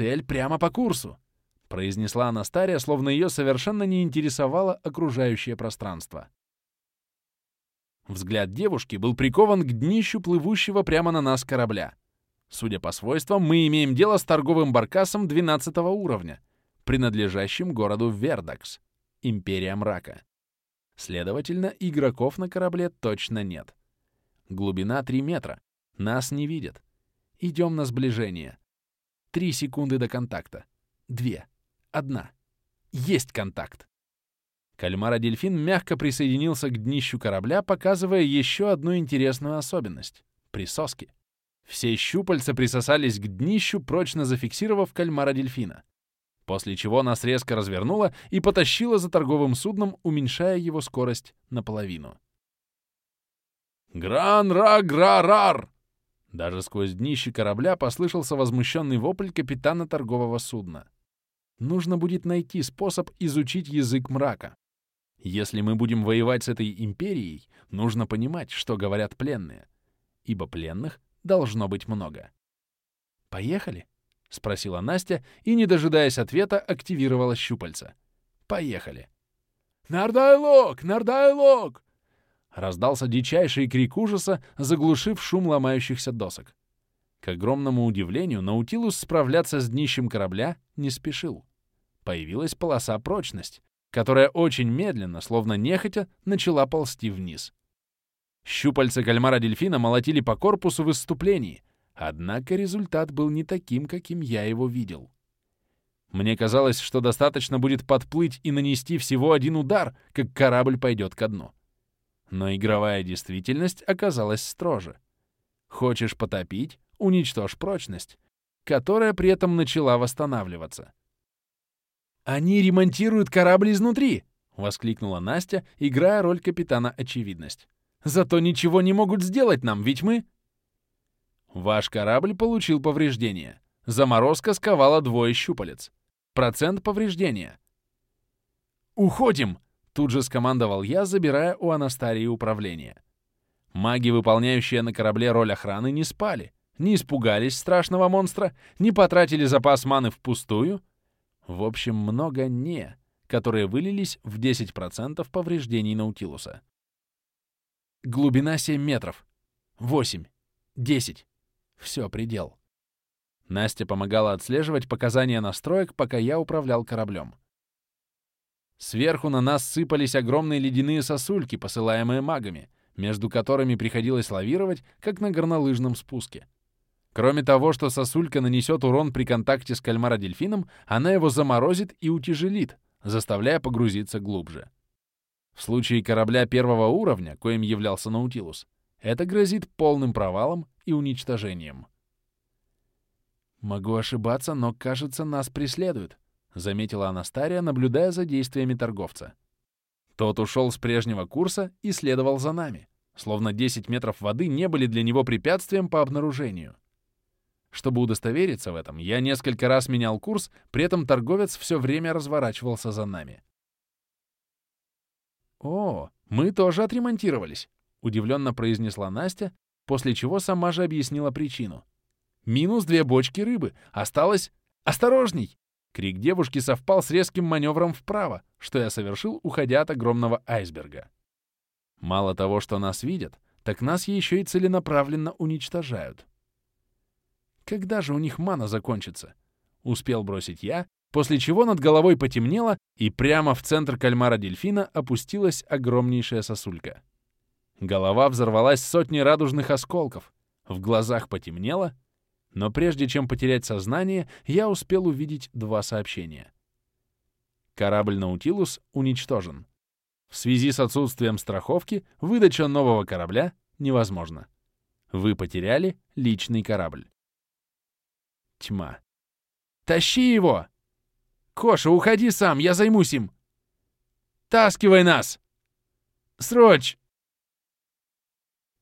Цель прямо по курсу!» — произнесла Анастария, словно ее совершенно не интересовало окружающее пространство. Взгляд девушки был прикован к днищу плывущего прямо на нас корабля. Судя по свойствам, мы имеем дело с торговым баркасом 12 уровня, принадлежащим городу Вердакс, Империя Мрака. Следовательно, игроков на корабле точно нет. Глубина 3 метра. Нас не видят. Идем на сближение. Три секунды до контакта. Две. Одна. Есть контакт. Кальмара-дельфин мягко присоединился к днищу корабля, показывая еще одну интересную особенность — присоски. Все щупальца присосались к днищу, прочно зафиксировав кальмара-дельфина после чего нас резко развернуло и потащило за торговым судном, уменьшая его скорость наполовину. «Гран-ра-гра-рар!» Даже сквозь днище корабля послышался возмущенный вопль капитана торгового судна. Нужно будет найти способ изучить язык мрака. Если мы будем воевать с этой империей, нужно понимать, что говорят пленные, ибо пленных должно быть много. Поехали? — спросила Настя и, не дожидаясь ответа, активировала щупальца. «Поехали!» «Нардайлок! Нардайлок!» Раздался дичайший крик ужаса, заглушив шум ломающихся досок. К огромному удивлению, Наутилус справляться с днищем корабля не спешил. Появилась полоса прочность, которая очень медленно, словно нехотя, начала ползти вниз. Щупальца кальмара-дельфина молотили по корпусу в выступлении, Однако результат был не таким, каким я его видел. Мне казалось, что достаточно будет подплыть и нанести всего один удар, как корабль пойдет ко дну. Но игровая действительность оказалась строже. Хочешь потопить — уничтожь прочность, которая при этом начала восстанавливаться. «Они ремонтируют корабль изнутри!» — воскликнула Настя, играя роль капитана Очевидность. «Зато ничего не могут сделать нам, ведь мы...» Ваш корабль получил повреждения. Заморозка сковала двое щупалец. Процент повреждения. «Уходим!» — тут же скомандовал я, забирая у Анастарии управление. Маги, выполняющие на корабле роль охраны, не спали, не испугались страшного монстра, не потратили запас маны впустую. В общем, много «не», которые вылились в 10% повреждений Наутилуса. Глубина 7 метров. 8. 10. Все, предел. Настя помогала отслеживать показания настроек, пока я управлял кораблем. Сверху на нас сыпались огромные ледяные сосульки, посылаемые магами, между которыми приходилось лавировать, как на горнолыжном спуске. Кроме того, что сосулька нанесет урон при контакте с кальмара-дельфином, она его заморозит и утяжелит, заставляя погрузиться глубже. В случае корабля первого уровня, коим являлся Наутилус, это грозит полным провалом и уничтожением. «Могу ошибаться, но, кажется, нас преследуют», — заметила Анастария, наблюдая за действиями торговца. Тот ушел с прежнего курса и следовал за нами, словно 10 метров воды не были для него препятствием по обнаружению. Чтобы удостовериться в этом, я несколько раз менял курс, при этом торговец все время разворачивался за нами. «О, мы тоже отремонтировались», — удивленно произнесла Настя, после чего сама же объяснила причину. «Минус две бочки рыбы. Осталось... Осторожней!» Крик девушки совпал с резким маневром вправо, что я совершил, уходя от огромного айсберга. Мало того, что нас видят, так нас еще и целенаправленно уничтожают. Когда же у них мана закончится? Успел бросить я, после чего над головой потемнело, и прямо в центр кальмара-дельфина опустилась огромнейшая сосулька. Голова взорвалась сотней радужных осколков, в глазах потемнело, но прежде чем потерять сознание, я успел увидеть два сообщения. Корабль «Наутилус» уничтожен. В связи с отсутствием страховки выдача нового корабля невозможна. Вы потеряли личный корабль. Тьма. «Тащи его!» «Коша, уходи сам, я займусь им!» «Таскивай нас!» «Срочь!»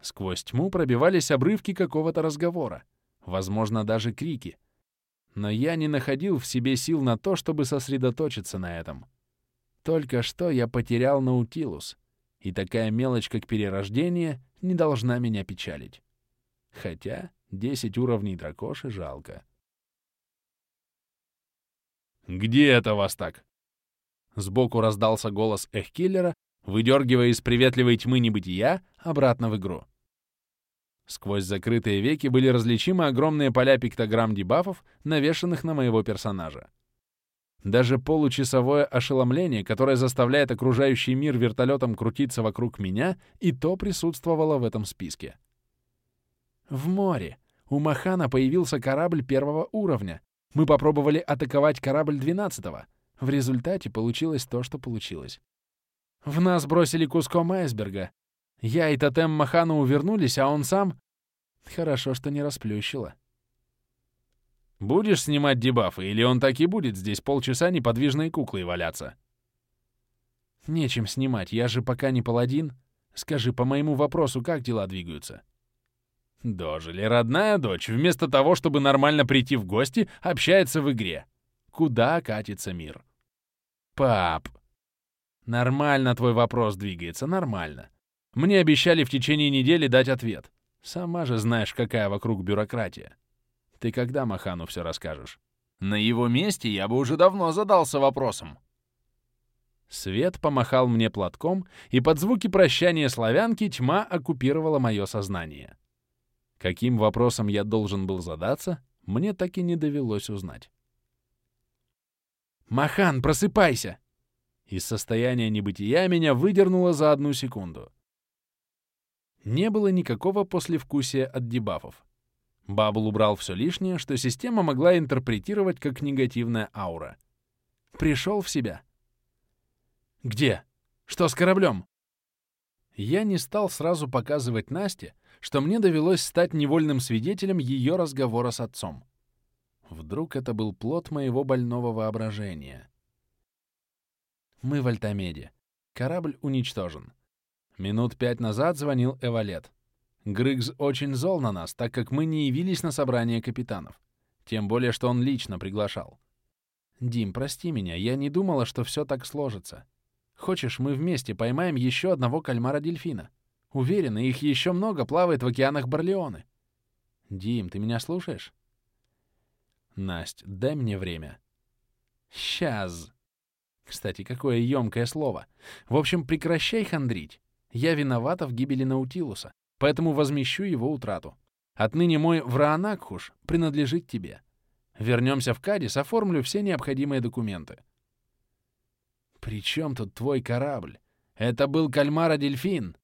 Сквозь тьму пробивались обрывки какого-то разговора, возможно, даже крики. Но я не находил в себе сил на то, чтобы сосредоточиться на этом. Только что я потерял Наутилус, и такая мелочь, как перерождение, не должна меня печалить. Хотя 10 уровней дракоши жалко. Где это вас так?» Сбоку раздался голос Эхкиллера, выдергивая из приветливой тьмы небытия обратно в игру. Сквозь закрытые веки были различимы огромные поля пиктограмм дебафов, навешанных на моего персонажа. Даже получасовое ошеломление, которое заставляет окружающий мир вертолетом крутиться вокруг меня, и то присутствовало в этом списке. В море. У Махана появился корабль первого уровня. Мы попробовали атаковать корабль двенадцатого. В результате получилось то, что получилось. В нас бросили куском айсберга. Я и тотем Махана увернулись, а он сам... Хорошо, что не расплющило. Будешь снимать дебафы, или он так и будет здесь полчаса неподвижной куклой валяться? Нечем снимать, я же пока не паладин. Скажи, по моему вопросу, как дела двигаются? Дожили, родная дочь, вместо того, чтобы нормально прийти в гости, общается в игре. Куда катится мир? Пап, нормально твой вопрос двигается, нормально. Мне обещали в течение недели дать ответ. Сама же знаешь, какая вокруг бюрократия. Ты когда Махану все расскажешь? На его месте я бы уже давно задался вопросом. Свет помахал мне платком, и под звуки прощания славянки тьма оккупировала мое сознание. Каким вопросом я должен был задаться, мне так и не довелось узнать. «Махан, просыпайся!» Из состояния небытия меня выдернуло за одну секунду. Не было никакого послевкусия от дебафов. Бабл убрал все лишнее, что система могла интерпретировать как негативная аура. Пришел в себя. «Где? Что с кораблем?» Я не стал сразу показывать Насте, что мне довелось стать невольным свидетелем ее разговора с отцом. Вдруг это был плод моего больного воображения. Мы в Альтамеде. Корабль уничтожен. Минут пять назад звонил Эвалет. Грыгз очень зол на нас, так как мы не явились на собрание капитанов. Тем более, что он лично приглашал. Дим, прости меня, я не думала, что все так сложится. Хочешь, мы вместе поймаем еще одного кальмара-дельфина? Уверена, их еще много плавает в океанах Барлеоны. Дим, ты меня слушаешь? Насть, дай мне время. Сейчас. Кстати, какое емкое слово. В общем, прекращай хандрить. Я виновата в гибели Наутилуса поэтому возмещу его утрату. Отныне мой Враанакхуш принадлежит тебе. Вернемся в Кадис, оформлю все необходимые документы. «При чем тут твой корабль? Это был кальмара-дельфин!»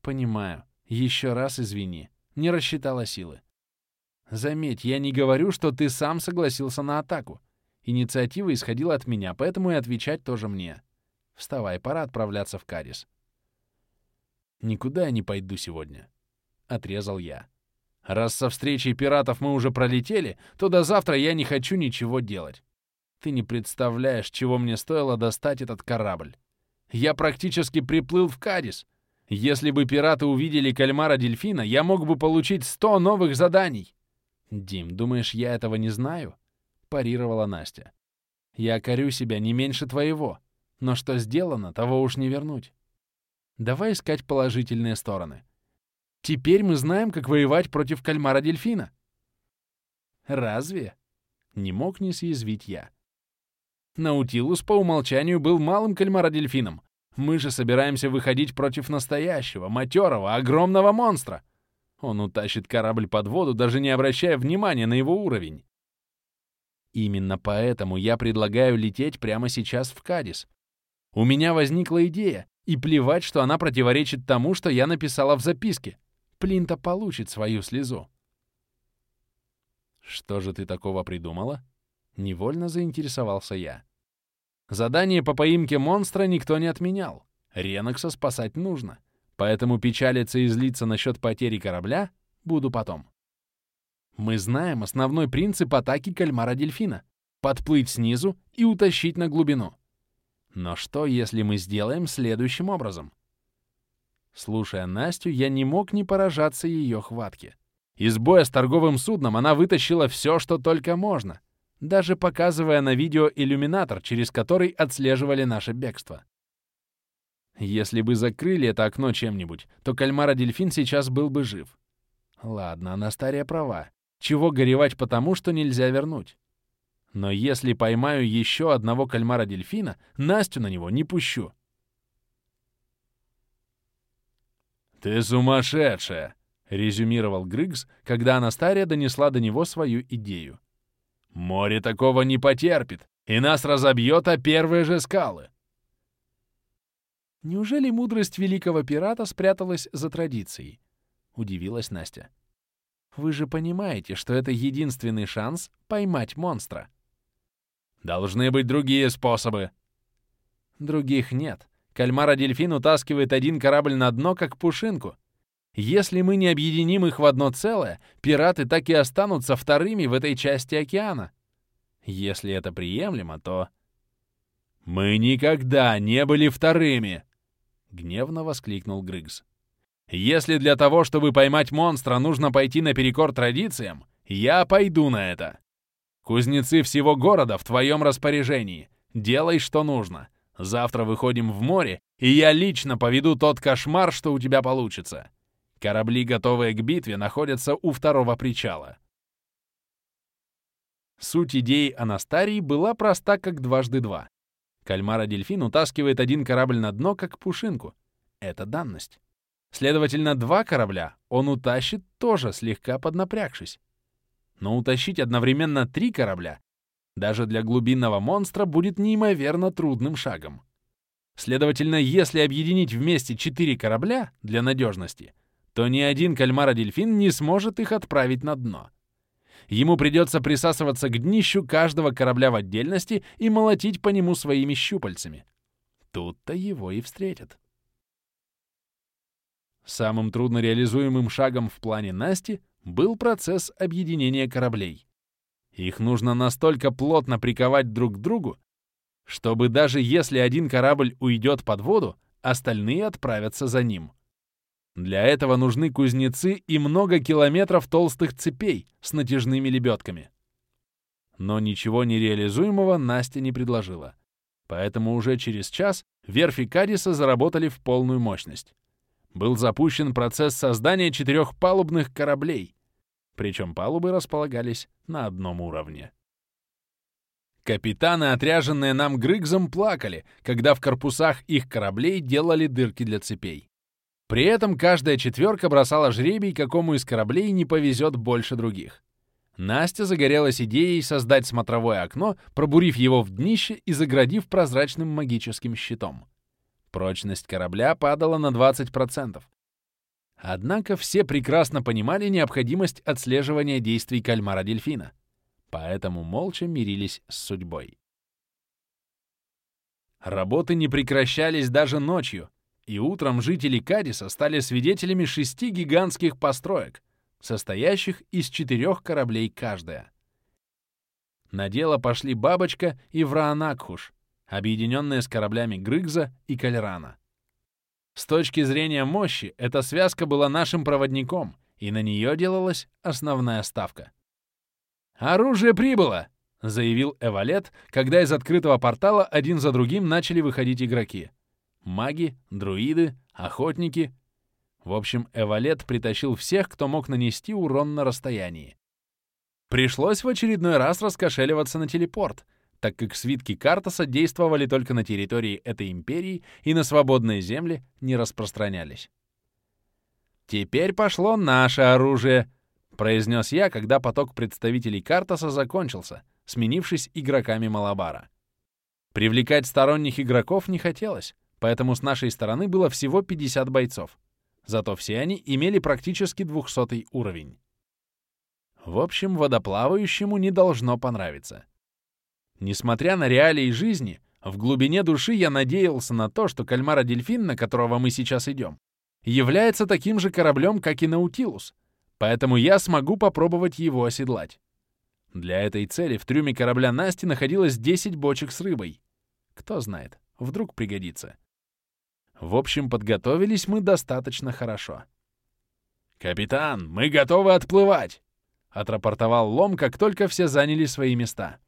«Понимаю. Еще раз извини. Не рассчитала силы. Заметь, я не говорю, что ты сам согласился на атаку. Инициатива исходила от меня, поэтому и отвечать тоже мне. Вставай, пора отправляться в Кадис. «Никуда я не пойду сегодня», — отрезал я. «Раз со встречей пиратов мы уже пролетели, то до завтра я не хочу ничего делать. Ты не представляешь, чего мне стоило достать этот корабль. Я практически приплыл в Кадис. Если бы пираты увидели кальмара-дельфина, я мог бы получить сто новых заданий». «Дим, думаешь, я этого не знаю?» — парировала Настя. «Я корю себя не меньше твоего, но что сделано, того уж не вернуть». Давай искать положительные стороны. Теперь мы знаем, как воевать против кальмара-дельфина. Разве? Не мог не съязвить я. Наутилус по умолчанию был малым кальмара-дельфином. Мы же собираемся выходить против настоящего, матерого, огромного монстра. Он утащит корабль под воду, даже не обращая внимания на его уровень. Именно поэтому я предлагаю лететь прямо сейчас в Кадис. У меня возникла идея, и плевать, что она противоречит тому, что я написала в записке. Плинта получит свою слезу. «Что же ты такого придумала?» Невольно заинтересовался я. Задание по поимке монстра никто не отменял. Ренокса спасать нужно. Поэтому печалиться и злиться насчет потери корабля буду потом. Мы знаем основной принцип атаки кальмара-дельфина — подплыть снизу и утащить на глубину. Но что, если мы сделаем следующим образом? Слушая Настю, я не мог не поражаться ее хватке. Из боя с торговым судном она вытащила все, что только можно, даже показывая на видео иллюминатор, через который отслеживали наше бегство. Если бы закрыли это окно чем-нибудь, то кальмара-дельфин сейчас был бы жив. Ладно, Анастария права. Чего горевать потому, что нельзя вернуть? Но если поймаю еще одного кальмара-дельфина, Настю на него не пущу. «Ты сумасшедшая!» — резюмировал Грыгс, когда Анастария донесла до него свою идею. «Море такого не потерпит, и нас разобьет о первые же скалы!» «Неужели мудрость великого пирата спряталась за традицией?» — удивилась Настя. «Вы же понимаете, что это единственный шанс поймать монстра». «Должны быть другие способы». «Других нет. Кальмара-дельфин утаскивает один корабль на дно, как пушинку. Если мы не объединим их в одно целое, пираты так и останутся вторыми в этой части океана. Если это приемлемо, то...» «Мы никогда не были вторыми!» — гневно воскликнул Грыгс. Если для того, чтобы поймать монстра, нужно пойти наперекор традициям, я пойду на это. Кузнецы всего города в твоем распоряжении. Делай, что нужно. Завтра выходим в море, и я лично поведу тот кошмар, что у тебя получится. Корабли, готовые к битве, находятся у второго причала. Суть идеи Анастарии была проста, как дважды два. Кальмара-дельфин утаскивает один корабль на дно, как пушинку. Это данность. Следовательно, два корабля он утащит тоже слегка поднапрягшись. Но утащить одновременно три корабля даже для глубинного монстра будет неимоверно трудным шагом. Следовательно, если объединить вместе четыре корабля для надежности, то ни один кальмара-дельфин не сможет их отправить на дно. Ему придется присасываться к днищу каждого корабля в отдельности и молотить по нему своими щупальцами. Тут-то его и встретят. Самым труднореализуемым шагом в плане Насти был процесс объединения кораблей. Их нужно настолько плотно приковать друг к другу, чтобы даже если один корабль уйдет под воду, остальные отправятся за ним. Для этого нужны кузнецы и много километров толстых цепей с натяжными лебедками. Но ничего нереализуемого Настя не предложила. Поэтому уже через час верфи Кадиса заработали в полную мощность был запущен процесс создания четырех палубных кораблей, причем палубы располагались на одном уровне. Капитаны, отряженные нам Грыгзом, плакали, когда в корпусах их кораблей делали дырки для цепей. При этом каждая четверка бросала жребий, какому из кораблей не повезет больше других. Настя загорелась идеей создать смотровое окно, пробурив его в днище и заградив прозрачным магическим щитом. Прочность корабля падала на 20%. Однако все прекрасно понимали необходимость отслеживания действий кальмара-дельфина, поэтому молча мирились с судьбой. Работы не прекращались даже ночью, и утром жители Кадиса стали свидетелями шести гигантских построек, состоящих из четырех кораблей каждая. На дело пошли Бабочка и Враанакхуш, объединенные с кораблями Грыгза и Кальрана. С точки зрения мощи, эта связка была нашим проводником, и на нее делалась основная ставка. «Оружие прибыло!» — заявил Эвалет, когда из открытого портала один за другим начали выходить игроки. Маги, друиды, охотники. В общем, Эвалет притащил всех, кто мог нанести урон на расстоянии. Пришлось в очередной раз раскошеливаться на телепорт, так как свитки Картаса действовали только на территории этой империи и на свободные земли не распространялись. «Теперь пошло наше оружие», — произнес я, когда поток представителей Картаса закончился, сменившись игроками Малабара. Привлекать сторонних игроков не хотелось, поэтому с нашей стороны было всего 50 бойцов. Зато все они имели практически 200 уровень. В общем, водоплавающему не должно понравиться. Несмотря на реалии жизни, в глубине души я надеялся на то, что кальмара-дельфин, на которого мы сейчас идем, является таким же кораблем, как и Наутилус, поэтому я смогу попробовать его оседлать. Для этой цели в трюме корабля Насти находилось 10 бочек с рыбой. Кто знает, вдруг пригодится. В общем, подготовились мы достаточно хорошо. «Капитан, мы готовы отплывать!» — отрапортовал Лом, как только все заняли свои места.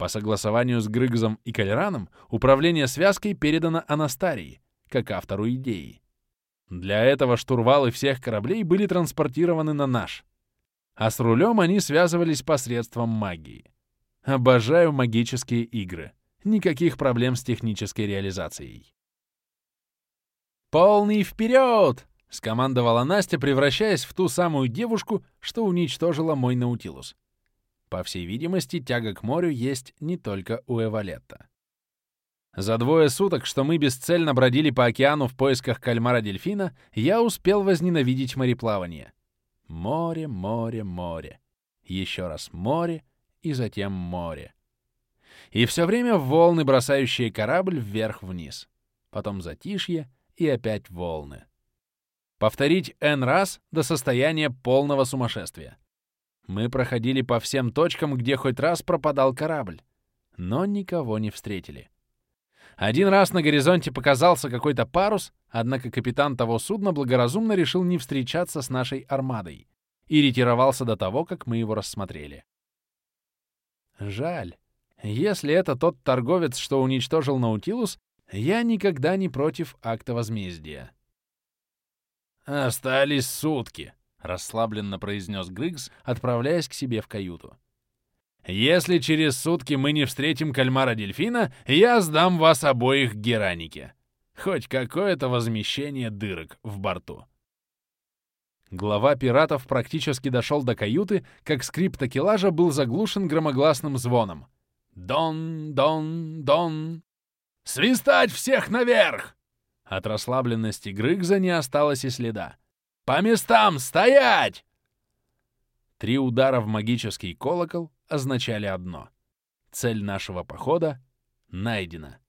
По согласованию с Грыгзом и Калераном управление связкой передано Анастарии, как автору идеи. Для этого штурвалы всех кораблей были транспортированы на наш, а с рулем они связывались посредством магии. Обожаю магические игры. Никаких проблем с технической реализацией. «Полный вперед!» — скомандовала Настя, превращаясь в ту самую девушку, что уничтожила мой Наутилус. По всей видимости, тяга к морю есть не только у Эвалетта. За двое суток, что мы бесцельно бродили по океану в поисках кальмара-дельфина, я успел возненавидеть мореплавание. Море, море, море. Еще раз море и затем море. И все время волны, бросающие корабль вверх-вниз. Потом затишье и опять волны. Повторить N раз до состояния полного сумасшествия. Мы проходили по всем точкам, где хоть раз пропадал корабль, но никого не встретили. Один раз на горизонте показался какой-то парус, однако капитан того судна благоразумно решил не встречаться с нашей армадой и ретировался до того, как мы его рассмотрели. Жаль. Если это тот торговец, что уничтожил Наутилус, я никогда не против акта возмездия. «Остались сутки», — расслабленно произнес Григс, отправляясь к себе в каюту. «Если через сутки мы не встретим кальмара-дельфина, я сдам вас обоих Геранике. Хоть какое-то возмещение дырок в борту». Глава пиратов практически дошел до каюты, как скрип такелажа был заглушен громогласным звоном. «Дон, дон, дон!» «Свистать всех наверх!» От расслабленности Грыгза не осталось и следа. «По местам стоять!» Три удара в магический колокол означали одно. Цель нашего похода найдена.